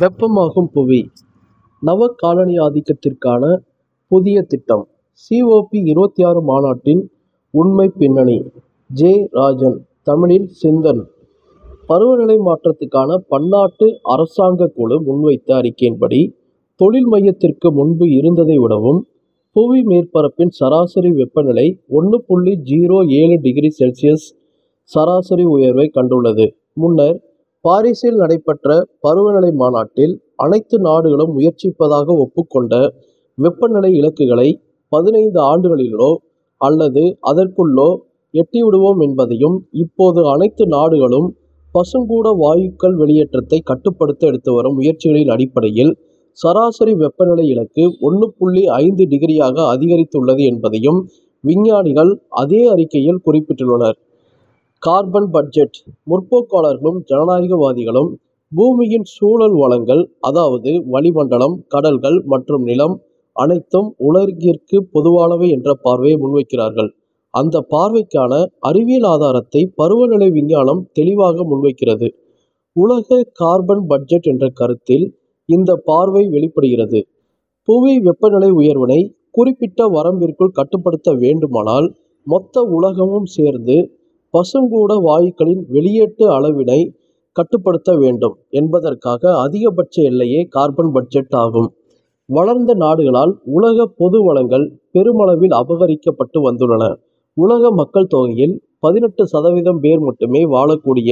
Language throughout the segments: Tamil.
வெப்பமாகும் புவி. நவ காலனி ஆதிக்கத்திற்கான புதிய திட்டம். சிஓபி இருபத்தி ஆறு மாநாட்டின் உண்மை பின்னணி. ஜே ராஜன் தமிழில் சிந்தன். பருவநிலை மாற்றத்துக்கான பன்னாட்டு அரசாங்க குழு முன்வைத்த அறிக்கையின்படி தொழில் மையத்திற்கு முன்பு இருந்ததை விடவும் புவி மேற்பரப்பின் சராசரி வெப்பநிலை ஒன்று புள்ளி ஜீரோ ஏழு டிகிரி செல்சியஸ் சராசரி உயர்வை கண்டுள்ளது. முன்னர் பாரிஸில் நடைபெற்ற பருவநிலை மாநாட்டில் அனைத்து நாடுகளும் முயற்சிப்பதாக ஒப்புக்கொண்ட வெப்பநிலை இலக்குகளை பதினைந்து ஆண்டுகளிலோ அல்லது அதற்குள்ளோ எட்டிவிடுவோம் என்பதையும் இப்போது அனைத்து நாடுகளும் பசுங்கூட வாயுக்கள் வெளியேற்றத்தை கட்டுப்படுத்த எடுத்து வரும் முயற்சிகளின் அடிப்படையில் சராசரி வெப்பநிலை இலக்கு ஒன்று புள்ளி ஐந்து டிகிரியாக அதிகரித்துள்ளது என்பதையும் விஞ்ஞானிகள் அதே அறிக்கையில் குறிப்பிட்டுள்ளனர். Carbon budget. முற்போக்காளர்களும் ஜனநாயகவாதிகளும் பூமியின் சூழல் வளங்கள் அதாவது வளிமண்டலம் கடல்கள் மற்றும் நிலம் அனைத்தும் உலகிற்கு பொதுவானவை என்ற பார்வையை முன்வைக்கிறார்கள். அந்த பார்வைக்கான அறிவியல் ஆதாரத்தை பருவநிலை விஞ்ஞானம் தெளிவாக முன்வைக்கிறது. உலக கார்பன் பட்ஜெட் என்ற கருத்தில் இந்த பார்வை வெளிப்படுகிறது. புவி வெப்பநிலை உயர்வினை குறிப்பிட்ட வரம்பிற்குள் கட்டுப்படுத்த வேண்டுமானால் மொத்த உலகமும் சேர்ந்து பசுங்கூட வாயுக்களின் வெளியேட்டு அளவினை கட்டுப்படுத்த வேண்டும் என்பதற்காக அதிகபட்ச எல்லையே கார்பன் பட்ஜெட் ஆகும். வளர்ந்த நாடுகளால் உலக பொது வளங்கள் பெருமளவில் அபகரிக்கப்பட்டு வந்துள்ளன. உலக மக்கள் தொகையில் பதினெட்டு சதவீதம் பேர் மட்டுமே வாழக்கூடிய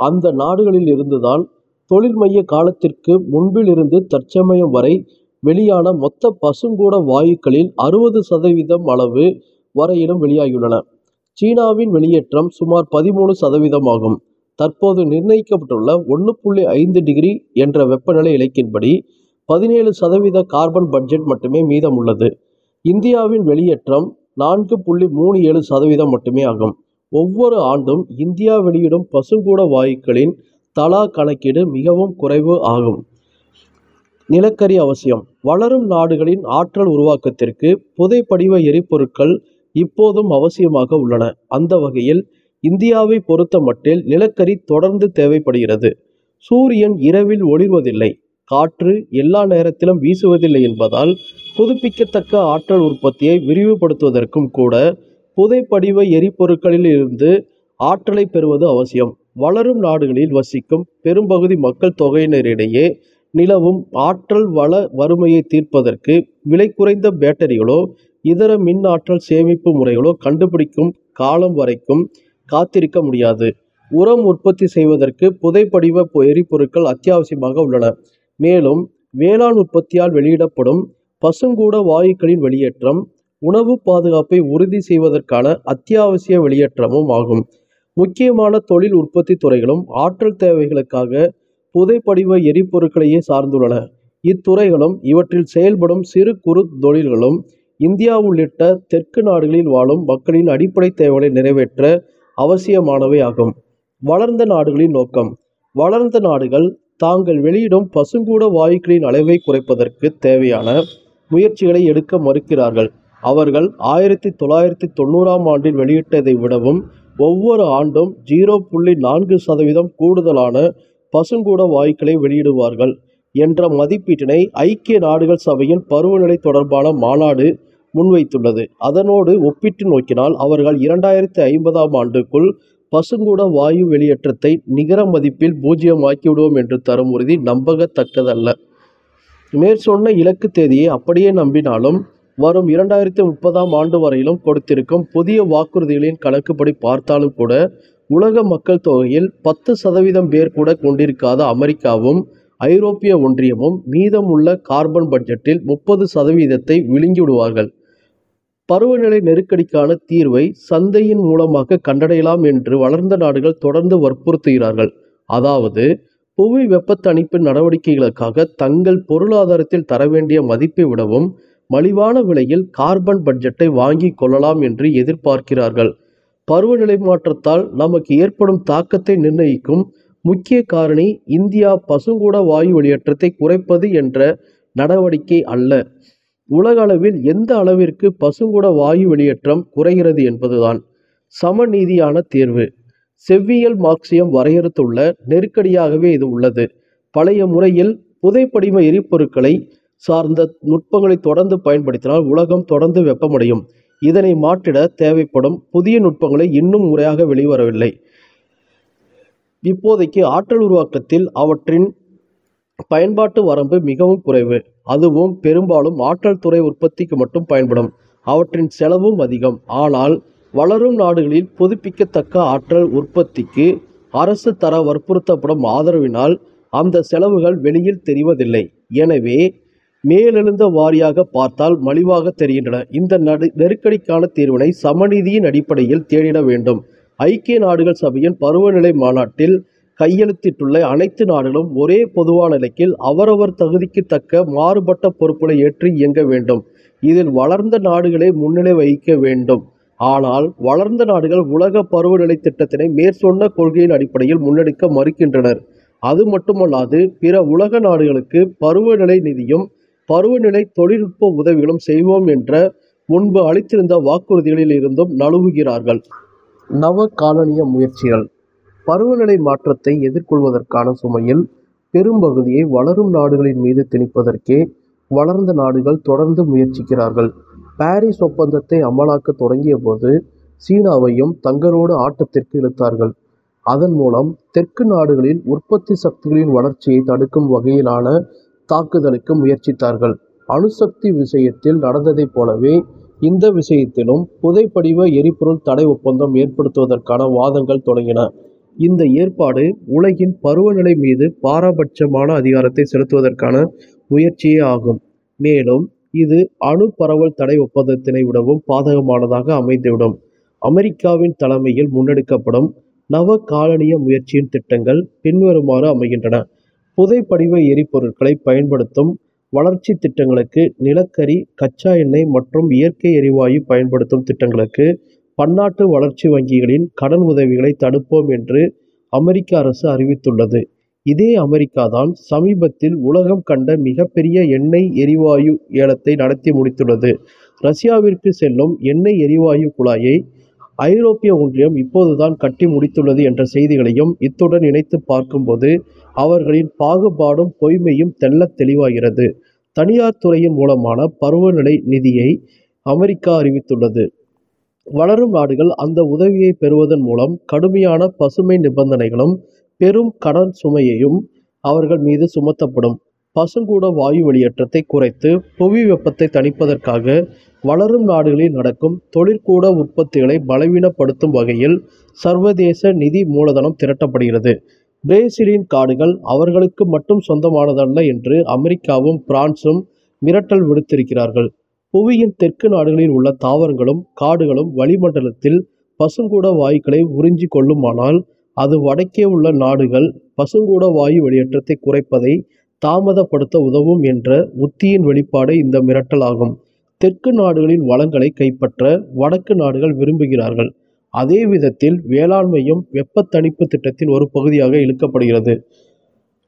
அந்த நாடுகளில் இருந்துதான் தொழில் மைய காலத்திற்கு முன்பிலிருந்து தற்சமயம் வரை வெளியான மொத்த பசுங்கூட வாயுக்களில் அறுபது சதவீதம் அளவு வரையிலும் வெளியாகியுள்ளன. சீனாவின் வெளியேற்றம் சுமார் பதிமூணு சதவீதம் ஆகும் தற்போது நிர்ணயிக்கப்பட்டுள்ள ஒன்று புள்ளி ஐந்து டிகிரி என்ற வெப்பநிலை இலக்கின்படி பதினேழு சதவீத கார்பன் பட்ஜெட் மட்டுமே மீதம் உள்ளது இந்தியாவின் வெளியேற்றம் நான்கு புள்ளி மூணு ஏழு சதவீதம் மட்டுமே ஆகும். ஒவ்வொரு ஆண்டும் இந்தியா வெளியிடும் பசுங்கூட வாயுக்களின் தலா கணக்கீடு மிகவும் குறைவு ஆகும். நிலக்கரி அவசியம். வளரும் நாடுகளின் ஆற்றல் உருவாக்கத்திற்கு புதைப்படிவ எரிபொருட்கள் இப்போதும் அவசியமாக உள்ளன. அந்த வகையில் இந்தியாவை பொறுத்த மட்டில் நிலக்கரி தொடர்ந்து தேவைப்படுகிறது. சூரியன் இரவில் ஒளிர்வதில்லை. காற்று எல்லா நேரத்திலும் வீசுவதில்லை என்பதால் புதுப்பிக்கத்தக்க ஆற்றல் உற்பத்தியை விரிவுபடுத்துவதற்கும் கூட புதைப்படிவ எரிபொருட்களில் இருந்து ஆற்றலை பெறுவது அவசியம். வளரும் நாடுகளில் வசிக்கும் பெரும்பகுதி மக்கள் தொகையினரிடையே நிலவும் ஆற்றல் வள வறுமையை தீர்ப்பதற்கு விலை குறைந்த பேட்டரிகளோ இதர மின் ஆற்றல் சேமிப்பு முறைகளோ கண்டுபிடிக்கும் காலம் வரைக்கும் காத்திருக்க முடியாது. உரம் உற்பத்தி செய்வதற்கு புதைப்படிவ எரிபொருட்கள் அத்தியாவசியமாக உள்ளன. மேலும் வேளாண் உற்பத்தியால் வெளியிடப்படும் பசுங்கூட வாயுக்களின் வெளியேற்றம் உணவு பாதுகாப்பை உறுதி செய்வதற்கான அத்தியாவசிய வெளியேற்றமும் ஆகும். முக்கியமான தொழில் உற்பத்தி துறைகளும் ஆற்றல் தேவைகளுக்காக புதைப்படிவ எரிபொருட்களையே சார்ந்துள்ளன. இத்துறைகளும் இவற்றில் செயல்படும் சிறு குறு தொழில்களும் இந்தியா உள்ளிட்ட தெற்கு நாடுகளில் வாழும் மக்களின் அடிப்படை தேவைகளை நிறைவேற்ற அவசியமானவை ஆகும். வளர்ந்த நாடுகளின் நோக்கம். வளர்ந்த நாடுகள் தாங்கள் வெளியிடும் பசுங்கூட வாயுக்களின் அளவை குறைப்பதற்கு தேவையான முயற்சிகளை எடுக்க மறுக்கிறார்கள். அவர்கள் ஆயிரத்தி தொள்ளாயிரத்தி தொண்ணூறாம் ஆண்டில் வெளியிட்டதை விடவும் ஒவ்வொரு ஆண்டும் ஜீரோ புள்ளி நான்கு சதவீதம் கூடுதலான பசுங்கூட வாயுக்களை வெளியிடுவார்கள். என்ற மதிப்பீட்டினை ஐக்கிய நாடுகள் சபையின் பருவநிலை தொடர்பான மாநாடு முன்வைத்துள்ளது. அதனோடு ஒப்பிட்டு நோக்கினால் அவர்கள் இரண்டாயிரத்தி ஐம்பதாம் ஆண்டுக்குள் பசுங்கூட வாயு வெளியேற்றத்தை நிகர மதிப்பில் பூஜ்ஜியமாக்கிவிடுவோம் என்று தரும் உறுதி நம்பகத்தக்கதல்ல. மேற்சொன்ன இலக்கு தேதியை அப்படியே நம்பினாலும் வரும் இரண்டாயிரத்தி முப்பதாம் ஆண்டு வரையிலும் கொடுத்திருக்கும் புதிய வாக்குறுதிகளின் கணக்குப்படி பார்த்தாலும் கூட உலக மக்கள் தொகையில் பத்து சதவீதம் பேர் கூட கொண்டிருக்காத அமெரிக்காவும் ஐரோப்பிய ஒன்றியமும் மீதமுள்ள கார்பன் பட்ஜெட்டில் முப்பது சதவீதத்தை விழுங்கிவிடுவார்கள். பருவநிலை நெருக்கடிக்கான தீர்வை சந்தையின் மூலமாக கண்டடையலாம் என்று வளர்ந்த நாடுகள் தொடர்ந்து வற்புறுத்துகிறார்கள். அதாவது புவி வெப்பத்தணிப்பு நடவடிக்கைகளுக்காக தங்கள் பொருளாதாரத்தில் தர வேண்டிய மதிப்பை விடவும் மலிவான விலையில் கார்பன் பட்ஜெட்டை வாங்கி கொள்ளலாம் என்று எதிர்பார்க்கிறார்கள். பருவநிலை மாற்றத்தால் நமக்கு ஏற்படும் தாக்கத்தை நிர்ணயிக்கும் முக்கிய காரணி இந்தியா பசுங்கூட வாயு வெளியேற்றத்தை குறைப்பது என்ற நடவடிக்கை அல்ல. உலக அளவில் எந்த அளவிற்கு பசுங்கூட வாயு வெளியேற்றம் குறைகிறது என்பதுதான் சமநீதியான தேர்வு. செவ்வியல் மார்க்சியம் வரையறுத்துள்ள நெருக்கடியாகவே இது உள்ளது. பழைய முறையில் புதைப்படிம எரிபொருட்களை சார்ந்த நுட்பங்களை தொடர்ந்து பயன்படுத்தினால் உலகம் தொடர்ந்து வெப்பமடையும். இதனை மாற்றிட தேவைப்படும் புதிய நுட்பங்களை இன்னும் முறையாக வெளிவரவில்லை. இப்போதைக்கு ஆற்றல் உருவாக்கத்தில் அவற்றின் பயன்பாட்டு வரம்பு மிகவும் குறைவு. அதுவும் பெரும்பாலும் ஆற்றல் துறை உற்பத்திக்கு மட்டும் பயன்படும். அவற்றின் செலவும் அதிகம். ஆனால் வளரும் நாடுகளில் புதுப்பிக்கத்தக்க ஆற்றல் உற்பத்திக்கு அரசு தர வற்புறுத்தப்படும் ஆதரவினால் அந்த செலவுகள் வெளியில் தெரிவதில்லை. எனவே மேலெழுந்த வாரியாக பார்த்தால் மலிவாக தெரிகின்றன. இந்த நடு நெருக்கடிக்கான தீர்வினை சமநிதியின் அடிப்படையில் தேடிட வேண்டும். ஐக்கிய நாடுகள் சபையின் பருவநிலை மாநாட்டில் கையெழுத்திட்டுள்ள அனைத்து நாடுகளும் ஒரே பொதுவான நிலைக்கில் அவரவர் தகுதிக்கு தக்க மாறுபட்ட பொறுப்புகளை ஏற்று இயங்க வேண்டும். இதில் வளர்ந்த நாடுகளை முன்னிலை வகிக்க வேண்டும். ஆனால் வளர்ந்த நாடுகள் உலக பருவநிலை திட்டத்தினை மேற்சொன்ன கொள்கையின் அடிப்படையில் முன்னெடுக்க மறுக்கின்றனர். அது மட்டுமல்லாது பிற உலக நாடுகளுக்கு பருவநிலை நிதியும் பருவநிலை தொழில்நுட்ப உதவிகளும் செய்வோம் என்ற முன்பு அளித்திருந்த வாக்குறுதிகளில் இருந்தும் நழுவுகிறார்கள். நவ காலனிய முயற்சிகள். பருவநிலை மாற்றத்தை எதிர்கொள்வதற்கான சுமையில் பெரும்பகுதியை வளரும் நாடுகளின் மீது திணிப்பதற்கே வளர்ந்த நாடுகள் தொடர்ந்து முயற்சிக்கிறார்கள். பாரிஸ் ஒப்பந்தத்தை அமலாக்க தொடங்கிய போது சீனாவையும் தங்களோடு ஆட்டத்திற்கு இழுத்தார்கள். அதன் மூலம் தெற்கு நாடுகளில் உற்பத்தி சக்திகளின் வளர்ச்சியை தடுக்கும் வகையிலான தாக்குதலுக்கு முயற்சித்தார்கள். அணுசக்தி விஷயத்தில் நடந்ததைப் போலவே இந்த விஷயத்திலும் புதைப்படிவ எரிபொருள் தடை ஒப்பந்தம் ஏற்படுத்துவதற்கான வாதங்கள் தொடங்கின. இந்த ஏற்பாடு உலகின் பருவநிலை மீது பாரபட்சமான அதிகாரத்தை செலுத்துவதற்கான முயற்சியே ஆகும். மேலும் இது அணு பரவல் தடை ஒப்பந்தத்தினை விடவும் பாதகமானதாக அமைந்துவிடும். அமெரிக்காவின் தலைமையில் முன்னெடுக்கப்படும் நவ காலனிய முயற்சியின் திட்டங்கள் பின்வருமாறு அமைகின்றன. புதைப்படிவ எரிபொருட்களை பயன்படுத்தும் வளர்ச்சி திட்டங்களுக்கு நிலக்கரி கச்சா எண்ணெய் மற்றும் இயற்கை எரிவாயு பயன்படுத்தும் திட்டங்களுக்கு பன்னாட்டு வளர்ச்சி வங்கிகளின் கடன் உதவிகளை தடுப்போம் என்று அமெரிக்க அரசு அறிவித்துள்ளது. இதே அமெரிக்கா தான் சமீபத்தில் உலகம் கண்ட மிகப்பெரிய எண்ணெய் எரிவாயு ஏலத்தை நடத்தி முடித்துள்ளது. ரஷ்யாவிற்கு செல்லும் எண்ணெய் எரிவாயு குழாயை ஐரோப்பிய ஒன்றியம் இப்போதுதான் கட்டி முடித்துள்ளது என்ற செய்திகளையும் இத்துடன் இணைத்து பார்க்கும்போது அவர்களின் பாகுபாடும் பொய்மையும் தெள்ளத் தெளிவாகிறது. தனியார் துறையின் மூலமான பருவநிலை நிதியை அமெரிக்கா அறிவித்துள்ளது. வளரும் நாடுகள் அந்த உதவியை பெறுவதன் மூலம் கடுமையான பசுமை நிபந்தனைகளும் பெரும் கடன் சுமையையும் அவர்கள் மீது சுமத்தப்படும். பசுங்கூட வாயு வெளியேற்றத்தை குறைத்து புவி வெப்பத்தை தணிப்பதற்காக வளரும் நாடுகளில் நடக்கும் தொழிற்கூட உற்பத்திகளை பலவீனப்படுத்தும் வகையில் சர்வதேச நிதி மூலதனம் திரட்டப்படுகிறது. பிரேசிலின் காடுகள் அவர்களுக்கு மட்டும் சொந்தமானதல்ல என்று அமெரிக்காவும் பிரான்சும் மிரட்டல் விடுத்திருக்கிறார்கள். புவியின் தெற்கு நாடுகளில் உள்ள தாவரங்களும் காடுகளும் வளிமண்டலத்தில் பசுங்கூட வாயுக்களை உறிஞ்சி கொள்ளுமானால் அது வடக்கே உள்ள நாடுகள் பசுங்கூட வாயு வெளியேற்றத்தை குறைப்பதை தாமதப்படுத்த உதவும் என்ற உத்தியின் வெளிப்பாடு இந்த மிரட்டல் ஆகும் தெற்கு நாடுகளின் வளங்களை கைப்பற்ற வடக்கு நாடுகள் விரும்புகிறார்கள். அதே விதத்தில் வேளாண்மையும் வெப்பத்தணிப்பு திட்டத்தின் ஒரு பகுதியாக இழுக்கப்படுகிறது.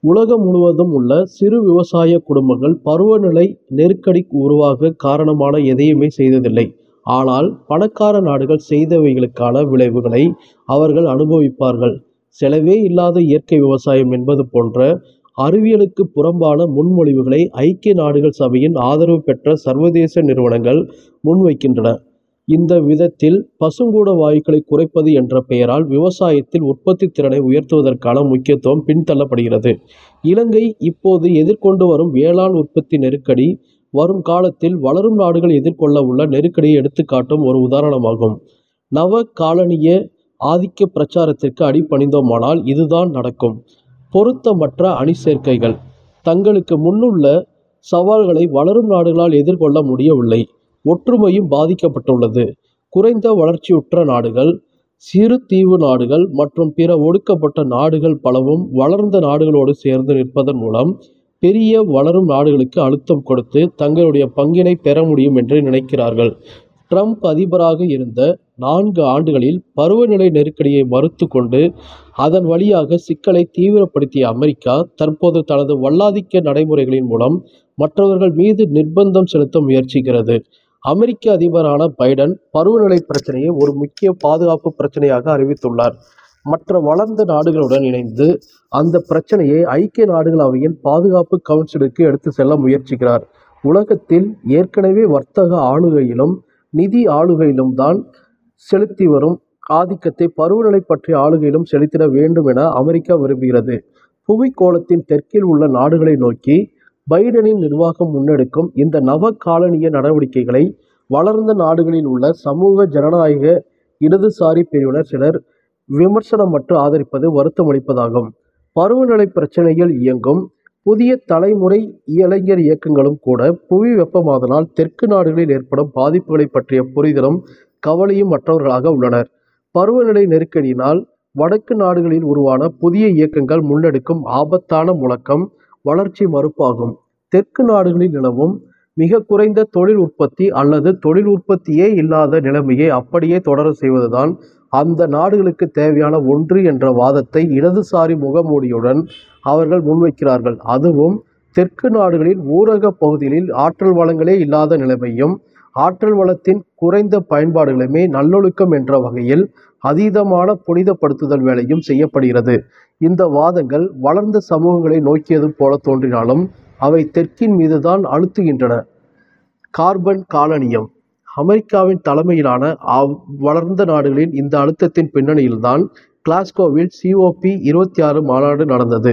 உலகம் முழுவதும் உள்ள சிறு விவசாய குடும்பங்கள் பருவநிலை நெருக்கடி உருவாக காரணமான எதையுமே செய்ததில்லை. ஆனால் பணக்கார நாடுகள் செய்தவைகளுக்கான விளைவுகளை அவர்கள் அனுபவிப்பார்கள். செலவே இல்லாத இயற்கை விவசாயம் என்பது போன்ற அறிவியலுக்கு புறம்பான முன்மொழிவுகளை ஐக்கிய நாடுகள் சபையின் ஆதரவு பெற்ற சர்வதேச நிறுவனங்கள் முன்வைக்கின்றன. இந்த விதத்தில் பசுங்கூட வாயுக்களை குறைப்பது என்ற பெயரால் விவசாயத்தில் உற்பத்தி திறனை உயர்த்துவதற்கான முக்கியத்துவம் பின்தள்ளப்படுகிறது. இலங்கை இப்போது எதிர்கொண்டு வரும் வேளாண் உற்பத்தி நெருக்கடி வரும் காலத்தில் வளரும் நாடுகள் எதிர்கொள்ள உள்ள நெருக்கடியை எடுத்துக்காட்டும் ஒரு உதாரணமாகும். நவ காலனிய ஆதிக்க பிரச்சாரத்திற்கு அடிபணிந்தோமானால் இதுதான் நடக்கும். பொருத்தமற்ற அணி சேர்க்கைகள் தங்களுக்கு முன்னுள்ள சவால்களை வளரும் நாடுகளால் எதிர்கொள்ள முடியவில்லை. ஒற்றுமையும் பாதிக்கப்பட்டுள்ளது. குறைந்த வளர்ச்சியுற்ற நாடுகள் சிறு தீவு நாடுகள் மற்றும் பிற ஒடுக்கப்பட்ட நாடுகள் பலவும் வளர்ந்த நாடுகளோடு சேர்ந்து நிற்பதன் மூலம் பெரிய வளரும் நாடுகளுக்கு அழுத்தம் கொடுத்து தங்களுடைய பங்கினை பெற முடியும் என்று நினைக்கிறார்கள். ட்ரம்ப் அதிபராக இருந்த நான்கு ஆண்டுகளில் பருவநிலை நெருக்கடியை மறுத்து கொண்டு அதன் வழியாக சிக்கலை தீவிரப்படுத்திய அமெரிக்கா தற்போது தனது வல்லாதிக்க நடைமுறைகளின் மூலம் மற்றவர்கள் மீது நிர்பந்தம் செலுத்த முயற்சிக்கிறது. அமெரிக்க அதிபரான பைடன் பருவநிலை பிரச்சனையை ஒரு முக்கிய பாதுகாப்பு பிரச்சனையாக அறிவித்துள்ளார். மற்ற வளர்ந்த நாடுகளுடன் இணைந்து அந்த பிரச்சனையை ஐக்கிய நாடுகள் அவையின் பாதுகாப்பு கவுன்சிலுக்கு எடுத்து செல்ல முயற்சிக்கிறார். உலகத்தில் ஏற்கனவே வர்த்தக ஆளுகையிலும் நிதி ஆளுகையிலும் தான் செலுத்தி வரும் ஆதிக்கத்தை பருவநிலை பற்றிய ஆளுகையிலும் செலுத்திட வேண்டும் என அமெரிக்கா விரும்புகிறது. புவிக்கோளத்தின் தெற்கில் உள்ள நாடுகளை நோக்கி பைடனின் நிர்வாகம் முன்னெடுக்கும் இந்த நவ காலனிய நடவடிக்கைகளை வளர்ந்த நாடுகளில் உள்ள சமூக ஜனநாயக இடதுசாரி பிரிவினர் சிலர் விமர்சனமற்று ஆதரிப்பது வருத்தமளிப்பதாகும். பருவநிலை பிரச்சனையில் இயங்கும் புதிய தலைமுறை இளைஞர் இயக்கங்களும் கூட புவி வெப்பமாதலால் தெற்கு நாடுகளில் ஏற்படும் பாதிப்புகளை பற்றிய புரிதலும் கவலையும் மற்றவர்களாக உள்ளனர். பருவநிலை நெருக்கடியினால் வடக்கு நாடுகளில் உருவான புதிய இயக்கங்கள் முன்னெடுக்கும் ஆபத்தான முழக்கம் வளர்ச்சி மறுப்பாகும். தெற்கு நாடுகளில் நிலவும் மிக குறைந்த தொழில் உற்பத்தி அல்லது தொழில் உற்பத்தியே இல்லாத நிலைமையை அப்படியே தொடர செய்வதுதான் அந்த நாடுகளுக்கு தேவையான ஒன்று என்ற வாதத்தை இடதுசாரி முகமூடியுடன் அவர்கள் முன்வைக்கிறார்கள். அதுவும் தெற்கு நாடுகளில் ஊரக பகுதிகளில் ஆற்றல் வளங்களே இல்லாத நிலைமையும் ஆற்றல் வளத்தின் குறைந்த பயன்பாடுகளுமே நல்லொழுக்கம் என்ற வகையில் அதீதமான புனிதப்படுத்துதல் வேலையும் செய்யப்படுகிறது. இந்த வாதங்கள் வளர்ந்த சமூகங்களை நோக்கியது போல தோன்றினாலும் அவை தெற்கின் மீதுதான் அழுத்துகின்றன. கார்பன் காலனியம். அமெரிக்காவின் தலைமையிலான வளர்ந்த நாடுகளின் இந்த அழுத்தத்தின் பின்னணியில்தான் கிளாஸ்கோவில் சிஓபி இருபத்தி ஆறு மாநாடு நடந்தது.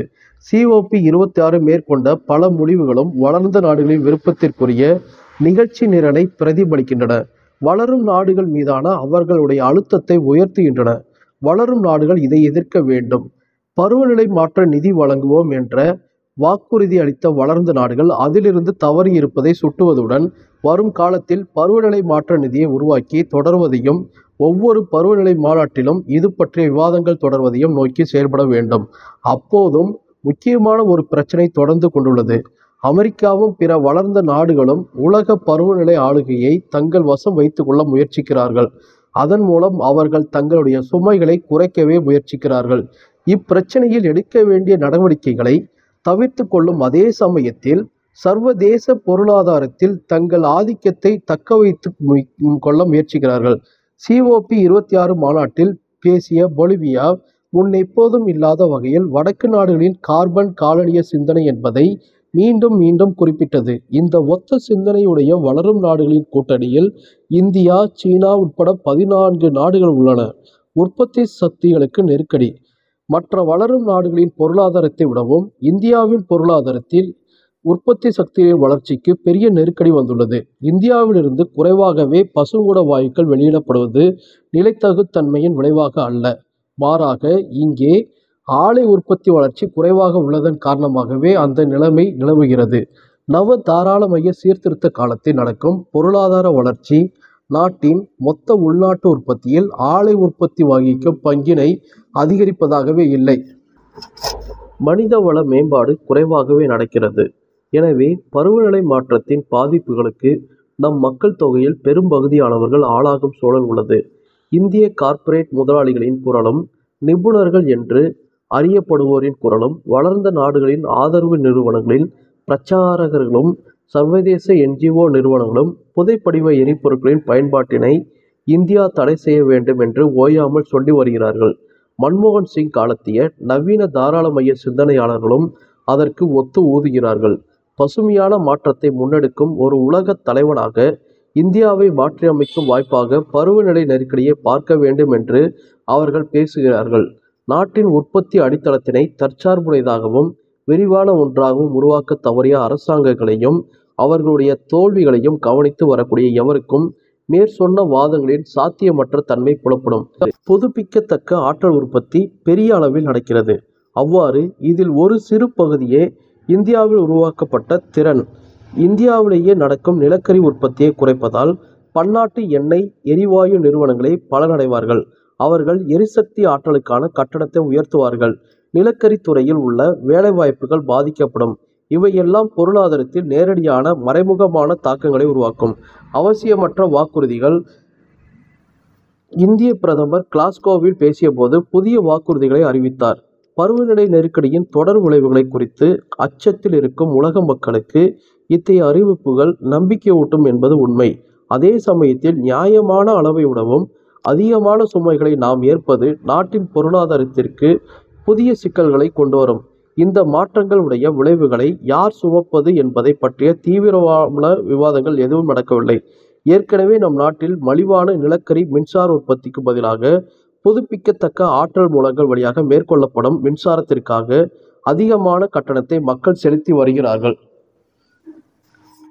சிஓபி இருபத்தி ஆறு மேற்கொண்ட பல முடிவுகளும் வளர்ந்த நாடுகளின் விருப்பத்திற்குரிய நிகழ்ச்சி நிரலை பிரதிபலிக்கின்றன. வளரும் நாடுகள் மீதான அவர்களுடைய அழுத்தத்தை உயர்த்துகின்றன. வளரும் நாடுகள் இதை எதிர்க்க வேண்டும். பருவநிலை மாற்ற நிதி வழங்குவோம் என்ற வாக்குறுதி அளித்த வளர்ந்த நாடுகள் அதிலிருந்து தவறி இருப்பதை சுட்டுவதுடன் வரும் காலத்தில் பருவநிலை மாற்ற நிதியை உருவாக்கி தொடர்வதையும் ஒவ்வொரு பருவநிலை மாநாட்டிலும் இது பற்றிய விவாதங்கள் தொடர்வதையும் நோக்கி செயல்பட வேண்டும். அப்போதும் முக்கியமான ஒரு பிரச்சனை தொடர்ந்து கொண்டுள்ளது. அமெரிக்காவும் பிற வளர்ந்த நாடுகளும் உலக பருவநிலை ஆளுகையை தங்கள் வசம் வைத்துக்கொள்ள முயற்சிக்கிறார்கள். அதன் மூலம் அவர்கள் தங்களுடைய சுமைகளை குறைக்கவே முயற்சிக்கிறார்கள். இப்பிரச்சனையில் எடுக்க வேண்டிய நடவடிக்கைகளை தவிர்த்து கொள்ளும் அதே சமயத்தில் சர்வதேச பொருளாதாரத்தில் தங்கள் ஆதிக்கத்தை தக்க வைத்து மு- கொள்ள முயற்சிக்கிறார்கள். சிஓபி இருபத்தி ஆறு மாநாட்டில் பேசிய பொலிவியா முன்னெப்போதும் இல்லாத வகையில் வடக்கு நாடுகளின் கார்பன் காலனிய சிந்தனை என்பதை மீண்டும் மீண்டும் குறிப்பிட்டது. இந்த ஒத்த சிந்தனையுடைய வளரும் நாடுகளின் கூட்டணியில் இந்தியா சீனா உட்பட பதினான்கு நாடுகள் உள்ளன. உற்பத்தி சக்திகளுக்கு நெருக்கடி. மற்ற வளரும் நாடுகளின் பொருளாதாரத்தை விடவும் இந்தியாவின் பொருளாதாரத்தில் உற்பத்தி சக்தியின் வளர்ச்சிக்கு பெரிய நெருக்கடி வந்துள்ளது. இந்தியாவிலிருந்து குறைவாகவே பசுங்கூட வாயுக்கள் வெளியிடப்படுவது நிலைத்தகுத்தன்மையின் விளைவாக அல்ல. மாறாக இங்கே ஆலை உற்பத்தி வளர்ச்சி குறைவாக உள்ளதன் காரணமாகவே அந்த நிலைமை நிலவுகிறது. நவ தாராளமய சீர்திருத்த காலத்தில் நடக்கும் பொருளாதார வளர்ச்சி நாட்டின் மொத்த உள்நாட்டு உற்பத்தியில் ஆலை உற்பத்தி வகிக்கும் பங்கினை அதிகரிப்பதாகவே இல்லை. மனித வள மேம்பாடு குறைவாகவே நடக்கிறது. எனவே பருவநிலை மாற்றத்தின் பாதிப்புகளுக்கு நம் மக்கள் தொகையில் பெரும்பகுதியானவர்கள் ஆளாகும் சூழல் உள்ளது. இந்திய கார்ப்பரேட் முதலாளிகளின் குரலும் நிபுணர்கள் என்று அறியப்படுவோரின் குரலும் வளர்ந்த நாடுகளின் ஆதரவு நிறுவனங்களின் பிரச்சாரகர்களும் சர்வதேச என்ஜிஓ நிறுவனங்களும் புதைப்படிவ எரிபொருட்களின் பயன்பாட்டினை இந்தியா தடை செய்ய வேண்டும் என்று ஓயாமல் சொல்லி வருகிறார்கள். மன்மோகன் சிங் காலத்திய நவீன தாராளமய சிந்தனையாளர்களும் அதற்கு ஒத்து ஊதுகிறார்கள். பசுமையான மாற்றத்தை முன்னெடுக்கும் ஒரு உலகத் தலைவனாக இந்தியாவை மாற்றியமைக்கும் வாய்ப்பாக பருவநிலை நெருக்கடியை பார்க்க வேண்டும் என்று அவர்கள் பேசுகிறார்கள். நாட்டின் உற்பத்தி அடித்தளத்தினை தற்சார்புடையதாகவும் விரிவான ஒன்றாகவும் உருவாக்க தவறிய அரசாங்கங்களையும் அவர்களுடைய தோல்விகளையும் கவனித்து வரக்கூடிய எவருக்கும் மேற்சொன்ன வாதங்களின் சாத்தியமற்ற தன்மை புலப்படும். புதுப்பிக்கத்தக்க ஆற்றல் உற்பத்தி பெரிய அளவில் நடக்கிறது. அவ்வாறு இதில் ஒரு சிறு பகுதியே இந்தியாவில் உருவாக்கப்பட்ட திறன். இந்தியாவிலேயே நடக்கும் நிலக்கரி உற்பத்தியை குறைப்பதால் பன்னாட்டு எண்ணெய் எரிவாயு நிறுவனங்களை பலனடைவார்கள். அவர்கள் எரிசக்தி ஆற்றலுக்கான கட்டணத்தை உயர்த்துவார்கள். நிலக்கரி துறையில் உள்ள வேலைவாய்ப்புகள் பாதிக்கப்படும். இவையெல்லாம் பொருளாதாரத்தில் நேரடியான மறைமுகமான தாக்கங்களை உருவாக்கும். அவசியமற்ற வாக்குறுதிகள். இந்திய பிரதமர் கிளாஸ்கோவில் பேசியபோது புதிய வாக்குறுதிகளை அறிவித்தார். பருவநிலை நெருக்கடியின் தொடர் விளைவுகளை குறித்து அச்சத்தில் இருக்கும் உலக மக்களுக்கு இத்தகைய அறிவிப்புகள் நம்பிக்கையூட்டும் என்பது உண்மை. அதே சமயத்தில் நியாயமான அளவை விடவும் அதிகமான சுமைகளை நாம் ஏற்பது நாட்டின் பொருளாதாரத்திற்கு புதிய சிக்கல்களை கொண்டு வரும் இந்த மாற்றங்கள் உடைய விளைவுகளை யார் சுமப்பது என்பதை பற்றிய தீவிரமான விவாதங்கள் எதுவும் நடக்கவில்லை. ஏற்கனவே நம் நாட்டில் மலிவான நிலக்கரி மின்சார உற்பத்திக்கு பதிலாக புதுப்பிக்கத்தக்க ஆற்றல் மூலங்கள் வழியாக மேற்கொள்ளப்படும் மின்சாரத்திற்காக அதிகமான கட்டணத்தை மக்கள் செலுத்தி வருகிறார்கள்.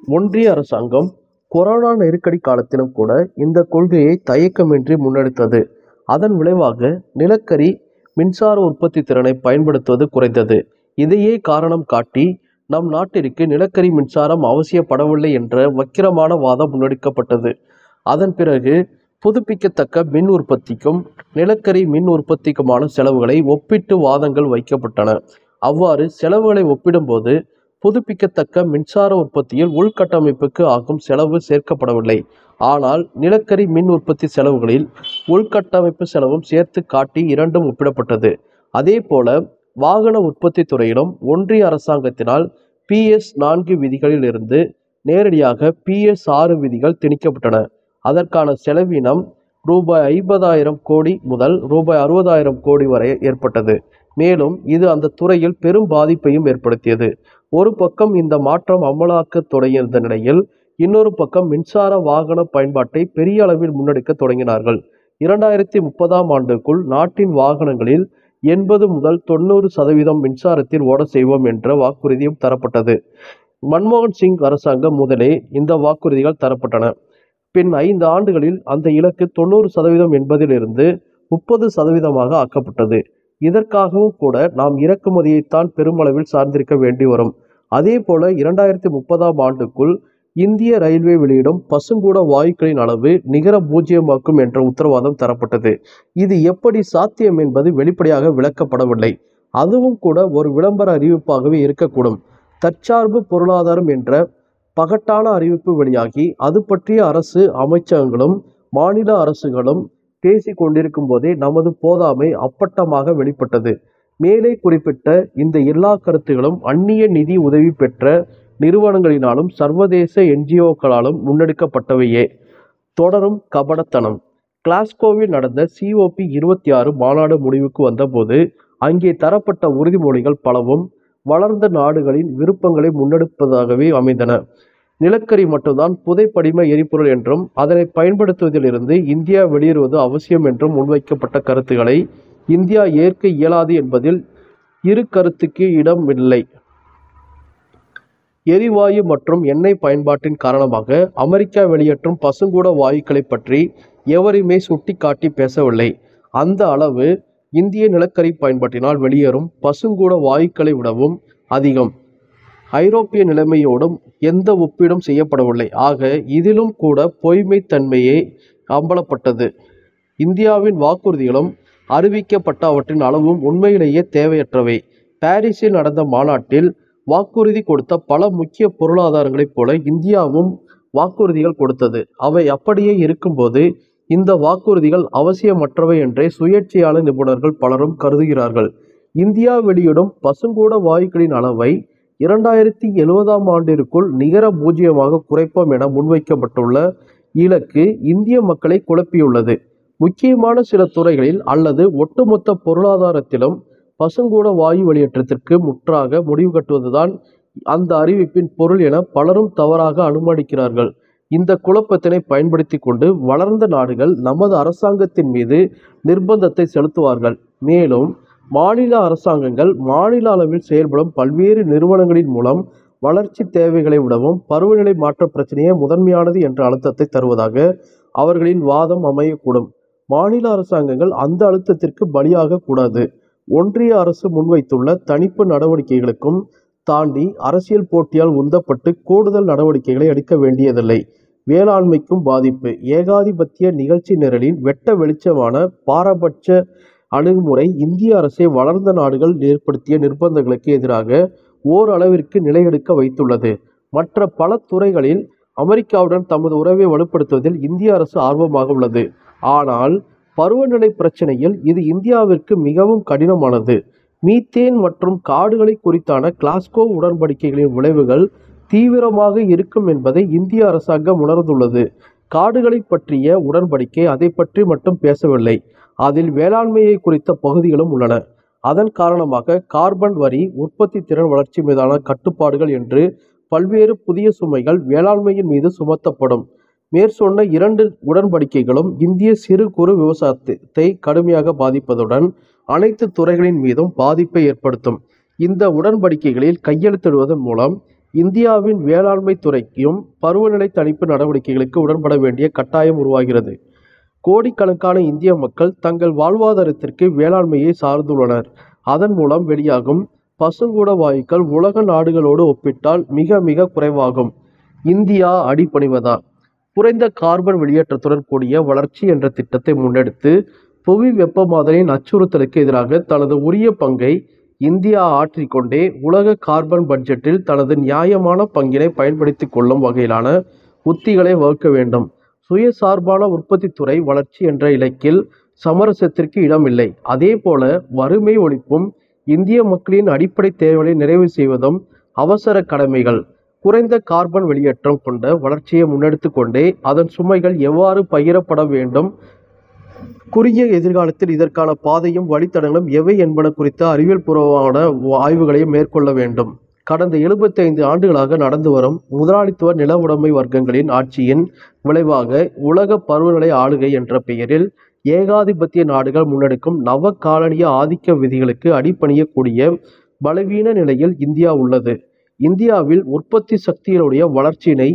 ஒன்றிய அரசாங்கம் கொரோனா நெருக்கடி காலத்திலும் கூட இந்த கொள்கையை தயக்கமின்றி முன்னெடுத்தது. அதன் விளைவாக நிலக்கரி மின்சார உற்பத்தி திறனை பயன்படுத்துவது குறைந்தது. இதையே காரணம் காட்டி நம் நாட்டிற்கு நிலக்கரி மின்சாரம் அவசியப்படவில்லை என்ற வக்கிரமான வாதம் முன்னெடுக்கப்பட்டது. அதன் பிறகு புதுப்பிக்கத்தக்க மின் உற்பத்திக்கும் நிலக்கரி மின் உற்பத்திக்குமான செலவுகளை ஒப்பிட்டு வாதங்கள் வைக்கப்பட்டன. அவ்வாறு செலவுகளை ஒப்பிடும்போது புதுப்பிக்கத்தக்க மின்சார உற்பத்தியில் உள்கட்டமைப்புக்கு ஆகும் செலவு சேர்க்கப்படவில்லை. ஆனால் நிலக்கரி மின் உற்பத்தி செலவுகளில் உள்கட்டமைப்பு செலவும் சேர்த்து காட்டி இரண்டும் ஒப்பிடப்பட்டது. அதே போல வாகன உற்பத்தி துறையிலும் ஒன்றிய அரசாங்கத்தினால் பிஎஸ் நான்கு விதிகளில் இருந்து நேரடியாக பிஎஸ் ஆறு விதிகள் திணிக்கப்பட்டன. அதற்கான செலவினம் ரூபாய் ஐம்பதாயிரம் கோடி முதல் ரூபாய் அறுபதாயிரம் கோடி வரை ஏற்பட்டது. மேலும் இது அந்த துறையில் பெரும் பாதிப்பையும் ஏற்படுத்தியது. ஒரு பக்கம் இந்த மாற்றம் அமலாக்க தொடங்கியிருந்த நிலையில் இன்னொரு பக்கம் மின்சார வாகன பயன்பாட்டை பெரிய அளவில் முன்னெடுக்க தொடங்கினார்கள். இரண்டாயிரத்தி முப்பதாம் ஆண்டுக்குள் நாட்டின் வாகனங்களில் எண்பது முதல் தொண்ணூறு சதவீதம் மின்சாரத்தில் ஓட செய்வோம் என்ற வாக்குறுதியும் தரப்பட்டது. மன்மோகன் சிங் அரசாங்கம் முதலே இந்த வாக்குறுதிகள் தரப்பட்டன. பின் ஐந்து ஆண்டுகளில் அந்த இலக்கு தொண்ணூறு சதவீதம் என்பதிலிருந்து முப்பது சதவீதமாக ஆக்கப்பட்டது. இதற்காகவும் கூட நாம் இறக்குமதியைத்தான் பெருமளவில் சார்ந்திருக்க வேண்டி வரும். அதே போல இரண்டாயிரத்தி முப்பதாம் ஆண்டுக்குள் இந்திய ரயில்வே வெளியிடும் பசுங்கூட வாயுக்களின் அளவு நிகர பூஜ்ஜியமாக்கும் என்ற உத்தரவாதம் தரப்பட்டது. இது எப்படி சாத்தியம் என்பது வெளிப்படையாக விளக்கப்படவில்லை. அதுவும் கூட ஒரு விளம்பர அறிவிப்பாகவே இருக்கக்கூடும். தற்சார்பு பொருளாதாரம் என்ற பகட்டான அறிவிப்பு வெளியாகி அது பற்றிய அரசு அமைச்சகங்களும் மாநில அரசுகளும் பேசிக் கொண்டிருக்கும் போதே நமது போதாமை அப்பட்டமாக வெளிப்பட்டது. மேலே குறிப்பிட்ட இந்த எல்லா கருத்துகளும் அந்நிய நிதி உதவி பெற்ற நிறுவனங்களினாலும் சர்வதேச என்ஜிஓக்களாலும் முன்னெடுக்கப்பட்டவையே. தொடரும் கபடத்தனம். கிளாஸ்கோவில் நடந்த சிஓபி இருபத்தி ஆறு மாநாடு முடிவுக்கு வந்தபோது அங்கே தரப்பட்ட உறுதிமொழிகள் பலவும் வளர்ந்த நாடுகளின் விருப்பங்களை முன்னெடுப்பதாகவே அமைந்தன. நிலக்கரி மட்டும்தான் புதைப்படிம எரிபொருள் என்றும் அதனை பயன்படுத்துவதிலிருந்து இந்தியா வெளியேறுவது அவசியம் என்றும் முன்வைக்கப்பட்ட கருத்துக்களை இந்தியா ஏற்க இயலாது என்பதில் இரு கருத்துக்கு இடமில்லை. எரிவாயு மற்றும் எண்ணெய் பயன்பாட்டின் காரணமாக அமெரிக்கா வெளியேற்றும் பசுங்கூட வாயுக்களை பற்றி எவருமே சுட்டிக்காட்டி பேசவில்லை. அந்த அளவு இந்திய நிலக்கரி பயன்பாட்டினால் வெளியேறும் பசுங்கூட வாயுக்களை விடவும் அதிகம். ஐரோப்பிய நிலைமையோடும் எந்த ஒப்பீடும் செய்யப்படவில்லை. ஆக இதிலும் கூட பொய்மைத்தன்மையே அம்பலப்பட்டது. இந்தியாவின் வாக்குறுதிகளும் அறிவிக்கப்பட்ட அவற்றின் அளவும் உண்மையிலேயே தேவையற்றவை. பாரிஸில் நடந்த மாநாட்டில் வாக்குறுதி கொடுத்த பல முக்கிய பொருளாதாரங்களைப் போல இந்தியாவும் வாக்குறுதிகள் கொடுத்தது. அவை அப்படியே இருக்கும்போது இந்த வாக்குறுதிகள் அவசியமற்றவை என்றே சுயேட்சையாளர் நிபுணர்கள் பலரும் கருதுகிறார்கள். இந்தியா வெளியிடும் பசுங்கூட வாயுக்களின் அளவை இரண்டாயிரத்தி எழுபதாம் ஆண்டிற்குள் நிகர பூஜ்ஜியமாக குறைப்போம் என முன்வைக்கப்பட்டுள்ள இலக்கு இந்திய மக்களை குழப்பியுள்ளது. முக்கியமான சில துறைகளில் அல்லது ஒட்டுமொத்த பொருளாதாரத்திலும் பசுங்கூட வாயு வெளியேற்றத்திற்கு முற்றாக முடிவு கட்டுவதுதான் அந்த அறிவிப்பின் பொருள் என பலரும் தவறாக அனுமானிக்கிறார்கள். இந்த குழப்பத்தினை பயன்படுத்தி கொண்டு வளர்ந்த நாடுகள் நமது அரசாங்கத்தின் மீது நிர்பந்தத்தை செலுத்துவார்கள். மேலும் மாநில அரசாங்கங்கள் மாநில அளவில் செயல்படும் பல்வேறு நிறுவனங்களின் மூலம் வளர்ச்சி தேவைகளை விடவும் பருவநிலை மாற்ற பிரச்சனையே முதன்மையானது என்ற அழுத்தத்தை தருவதாக அவர்களின் வாதம் அமையக்கூடும். மாநில அரசாங்கங்கள் அந்த அழுத்தத்திற்கு பலியாக கூடாது. ஒன்றிய அரசு முன்வைத்துள்ள தணிப்பு நடவடிக்கைகளுக்கும் தாண்டி அரசியல் போட்டியால் உந்தப்பட்டு கூடுதல் நடவடிக்கைகளை எடுக்க வேண்டியதில்லை. வேளாண்மைக்கும் பாதிப்பு. ஏகாதிபத்திய நிகழ்ச்சி நிரலின் வெட்ட வெளிச்சமான பாரபட்ச அணுகுமுறை இந்திய அரசை வளர்ந்த நாடுகள் ஏற்படுத்திய நிர்பந்தங்களுக்கு எதிராக ஓரளவிற்கு நிலையெடுக்க வைத்துள்ளது. மற்ற பல துறைகளில் அமெரிக்காவுடன் தமது உறவை வலுப்படுத்துவதில் இந்திய அரசு ஆர்வமாக உள்ளது. ஆனால் பருவநிலை பிரச்சனையில் இது இந்தியாவிற்கு மிகவும் கடினமானது. மீத்தேன் மற்றும் காடுகளை குறித்தான கிளாஸ்கோ உடன்படிக்கைகளின் விளைவுகள் தீவிரமாக இருக்கும் என்பதை இந்திய அரசாங்கம் உணர்ந்துள்ளது. காடுகளை பற்றிய உடன்படிக்கை அதை பற்றி மட்டும் பேசவில்லை. அதில் வேளாண்மையை குறித்த பகுதிகளும் உள்ளன. அதன் காரணமாக கார்பன் வரி உற்பத்தி திறன் வளர்ச்சி மீதான கட்டுப்பாடுகள் என்று பல்வேறு புதிய சுமைகள் வேளாண்மையின் மீது சுமத்தப்படும். மேற்சொன்ன இரண்டு உடன்படிக்கைகளும் இந்திய சிறு குறு விவசாயத்தை கடுமையாக பாதிப்பதுடன் அனைத்து துறைகளின் மீதும் பாதிப்பை ஏற்படுத்தும். இந்த உடன்படிக்கைகளில் கையெழுத்திடுவதன் மூலம் இந்தியாவின் வேளாண்மை துறைக்கும் பருவநிலை தணிப்பு நடவடிக்கைகளுக்கு உடன்பட வேண்டிய கட்டாயம் உருவாகிறது. கோடிக்கணக்கான இந்திய மக்கள் தங்கள் வாழ்வாதாரத்திற்கு வேளாண்மையை சார்ந்துள்ளனர். அதன் மூலம் வெளியாகும் பசுங்கூட வாயுக்கள் உலக நாடுகளோடு ஒப்பிட்டால் மிக மிக குறைவாகும். இந்தியா அடிபணிவதா? குறைந்த கார்பன் வெளியேற்றத்துடன் கூடிய வளர்ச்சி என்ற திட்டத்தை முன்னெடுத்து புவி வெப்பமாதலின் அச்சுறுத்தலுக்கு எதிராக தனது உரிய பங்கை இந்தியா ஆற்றிக்கொண்டே உலக கார்பன் பட்ஜெட்டில் தனது நியாயமான பங்கினை பயன்படுத்தி கொள்ளும் வகையிலான உத்திகளை வகுக்க வேண்டும். சுயசார்பான உற்பத்தித்துறை வளர்ச்சி என்ற இலக்கில் சமரசத்திற்கு இடமில்லை. அதேபோல வறுமை ஒழிப்பும் இந்திய மக்களின் அடிப்படை தேவைகளை நிறைவு செய்வதும் அவசர கடமைகள் குறைந்த கார்பன் வெளியேற்றம் கொண்ட வளர்ச்சியை முன்னெடுத்து கொண்டே அதன் சுமைகள் எவ்வாறு பகிரப்பட வேண்டும் குறுகிய எதிர்காலத்தில் இதற்கான பாதையும் வழித்தடங்களும் எவை என்பன குறித்த அறிவியல் பூர்வமான ஆய்வுகளையும் மேற்கொள்ள வேண்டும். கடந்த எழுபத்தைந்து ஆண்டுகளாக நடந்து வரும் முதலாளித்துவ நிலவுடைமை வர்க்கங்களின் ஆட்சியின் விளைவாக உலக பருவநிலை ஆளுகை என்ற பெயரில் ஏகாதிபத்திய நாடுகள் முன்னெடுக்கும் நவ காலனிய ஆதிக்க விதிகளுக்கு அடிப்பணியக்கூடிய பலவீன நிலையில் இந்தியா உள்ளது. இந்தியாவில் உற்பத்தி சக்திகளுடைய வளர்ச்சியினை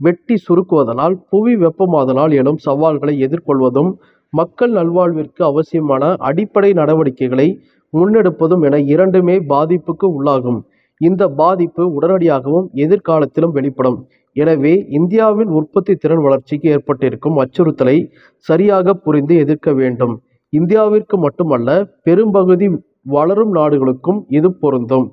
வெட்டி சுருக்குவதனால் புவி வெப்பமாதலால் எழும் சவால்களை எதிர்கொள்வதும் மக்கள் நல்வாழ்விற்கு அவசியமான அடிப்படை நடவடிக்கைகளை முன்னெடுப்பதும் என இரண்டுமே பாதிப்புக்கு உள்ளாகும். இந்த பாதிப்பு உடனடியாகவும் எதிர்காலத்திலும் வெளிப்படும். எனவே இந்தியாவின் உற்பத்தி திறன் வளர்ச்சிக்கு ஏற்பட்டிருக்கும் அச்சுறுத்தலை சரியாக புரிந்து எதிர்க்க வேண்டும். இந்தியாவிற்கு மட்டுமல்ல பெரும்பகுதி வளரும் நாடுகளுக்கும் இது பொருந்தும்.